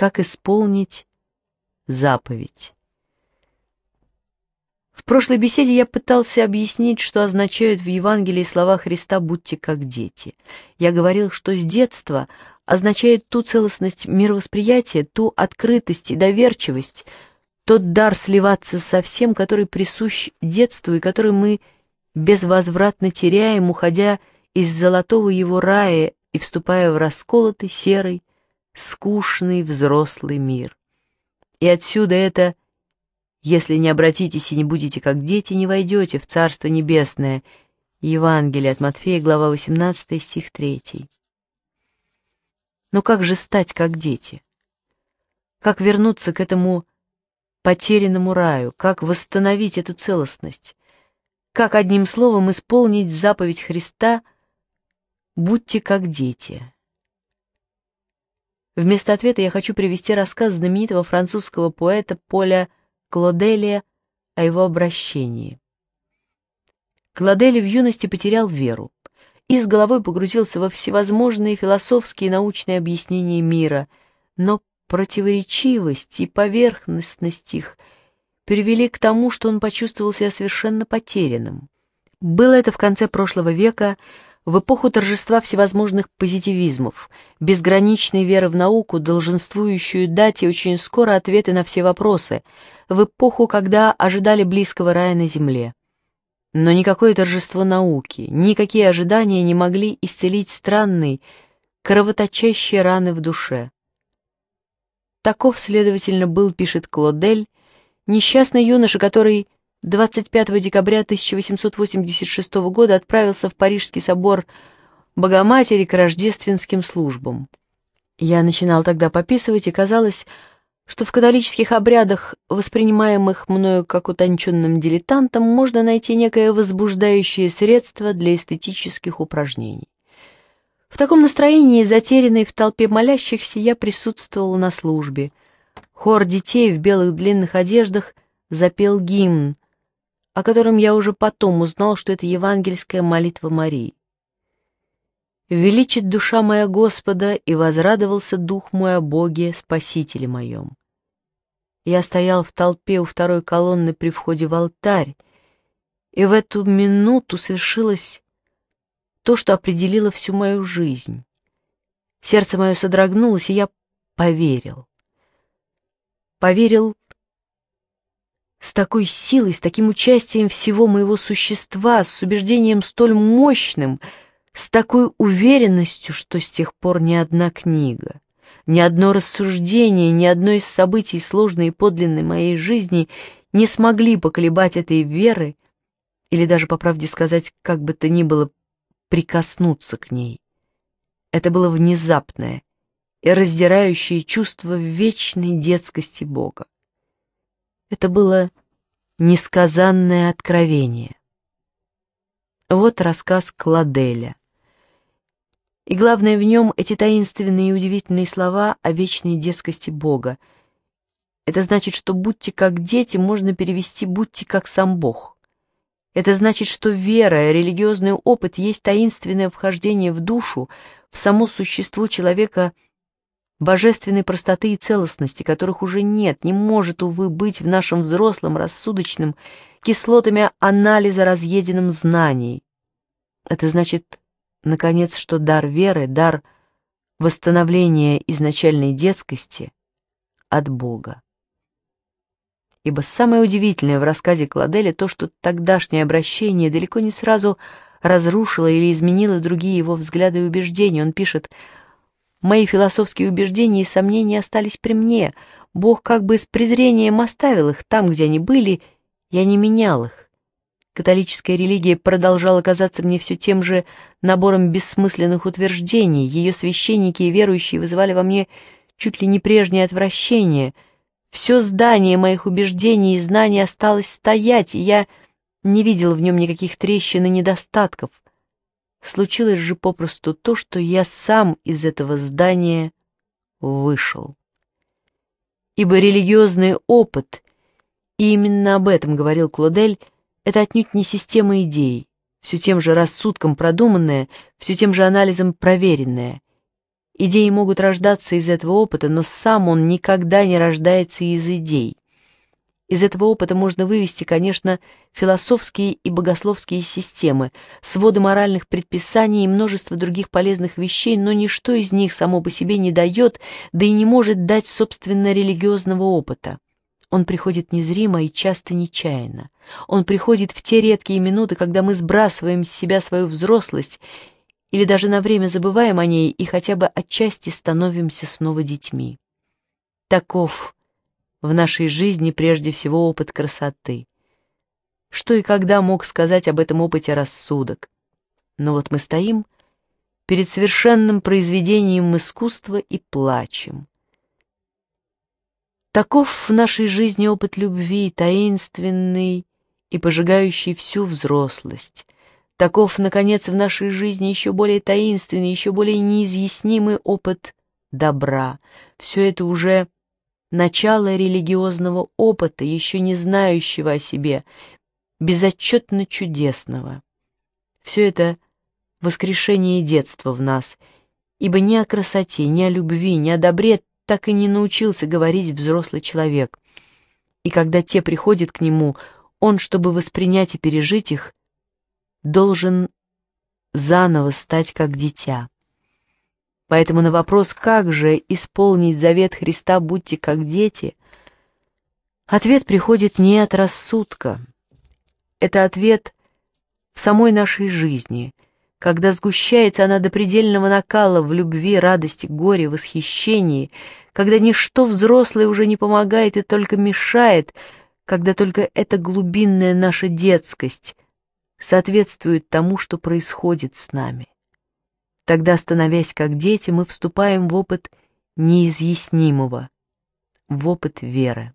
как исполнить заповедь. В прошлой беседе я пытался объяснить, что означают в Евангелии слова Христа «будьте как дети». Я говорил, что с детства означает ту целостность мировосприятия, ту открытость и доверчивость, тот дар сливаться со всем, который присущ детству и который мы безвозвратно теряем, уходя из золотого его рая и вступая в расколотый, серый, скучный взрослый мир. И отсюда это «если не обратитесь и не будете как дети, не войдете в Царство Небесное» Евангелие от Матфея, глава 18, стих 3. Но как же стать как дети? Как вернуться к этому потерянному раю? Как восстановить эту целостность? Как одним словом исполнить заповедь Христа «Будьте как дети»? Вместо ответа я хочу привести рассказ знаменитого французского поэта Поля Клоделия о его обращении. Клодель в юности потерял веру и с головой погрузился во всевозможные философские и научные объяснения мира, но противоречивость и поверхностность их привели к тому, что он почувствовал себя совершенно потерянным. Было это в конце прошлого века, в эпоху торжества всевозможных позитивизмов, безграничной веры в науку, долженствующую дать и очень скоро ответы на все вопросы, в эпоху, когда ожидали близкого рая на земле. Но никакое торжество науки, никакие ожидания не могли исцелить странные, кровоточащие раны в душе. Таков, следовательно, был, пишет Клодель, несчастный юноша, который 25 декабря 1886 года отправился в Парижский собор Богоматери к рождественским службам. Я начинал тогда пописывать, и казалось, что в католических обрядах, воспринимаемых мною как утонченным дилетантом, можно найти некое возбуждающее средство для эстетических упражнений. В таком настроении, затерянной в толпе молящихся, я присутствовал на службе. Хор детей в белых длинных одеждах запел гимн, о котором я уже потом узнал, что это евангельская молитва Марии. «Величит душа моя Господа, и возрадовался дух мой о Боге, Спасителе моем». Я стоял в толпе у второй колонны при входе в алтарь, и в эту минуту совершилось то, что определило всю мою жизнь. Сердце мое содрогнулось, и я поверил. Поверил с такой силой, с таким участием всего моего существа, с убеждением столь мощным, с такой уверенностью, что с тех пор ни одна книга, ни одно рассуждение, ни одно из событий сложной и подлинной моей жизни не смогли поколебать этой веры, или даже, по правде сказать, как бы то ни было, прикоснуться к ней. Это было внезапное и раздирающее чувство вечной детскости Бога. Это было несказанное откровение. Вот рассказ Кладеля. И главное в нем эти таинственные и удивительные слова о вечной детскости Бога. Это значит, что «будьте как дети» можно перевести «будьте как сам Бог». Это значит, что вера, религиозный опыт есть таинственное вхождение в душу, в само существо человека – божественной простоты и целостности, которых уже нет, не может, увы, быть в нашем взрослом, рассудочном, кислотами анализа разъеденным знаний. Это значит, наконец, что дар веры, дар восстановления изначальной детскости от Бога. Ибо самое удивительное в рассказе Кладеля то, что тогдашнее обращение далеко не сразу разрушило или изменило другие его взгляды и убеждения. Он пишет Мои философские убеждения и сомнения остались при мне. Бог как бы с презрением оставил их там, где они были, я не менял их. Католическая религия продолжала казаться мне все тем же набором бессмысленных утверждений, ее священники и верующие вызывали во мне чуть ли не прежнее отвращение. Все здание моих убеждений и знаний осталось стоять, и я не видел в нем никаких трещин и недостатков — Случилось же попросту то, что я сам из этого здания вышел. Ибо религиозный опыт, и именно об этом говорил Клодель, это отнюдь не система идей, все тем же рассудком продуманная, все тем же анализом проверенная. Идеи могут рождаться из этого опыта, но сам он никогда не рождается из идей. Из этого опыта можно вывести, конечно, философские и богословские системы, своды моральных предписаний и множество других полезных вещей, но ничто из них само по себе не дает, да и не может дать, собственно, религиозного опыта. Он приходит незримо и часто нечаянно. Он приходит в те редкие минуты, когда мы сбрасываем с себя свою взрослость или даже на время забываем о ней и хотя бы отчасти становимся снова детьми. Таков в нашей жизни прежде всего опыт красоты. Что и когда мог сказать об этом опыте рассудок? Но вот мы стоим перед совершенным произведением искусства и плачем. Таков в нашей жизни опыт любви, таинственный и пожигающий всю взрослость. Таков, наконец, в нашей жизни еще более таинственный, еще более неизъяснимый опыт добра. Все это уже начало религиозного опыта, еще не знающего о себе, безотчетно чудесного. Все это воскрешение детства в нас, ибо ни о красоте, ни о любви, ни о добре так и не научился говорить взрослый человек. И когда те приходят к нему, он, чтобы воспринять и пережить их, должен заново стать как дитя. Поэтому на вопрос, как же исполнить завет Христа «будьте как дети», ответ приходит не от рассудка. Это ответ в самой нашей жизни, когда сгущается она до предельного накала в любви, радости, горе, восхищении, когда ничто взрослое уже не помогает и только мешает, когда только эта глубинная наша детскость соответствует тому, что происходит с нами. Тогда, становясь как дети, мы вступаем в опыт неизъяснимого, в опыт веры.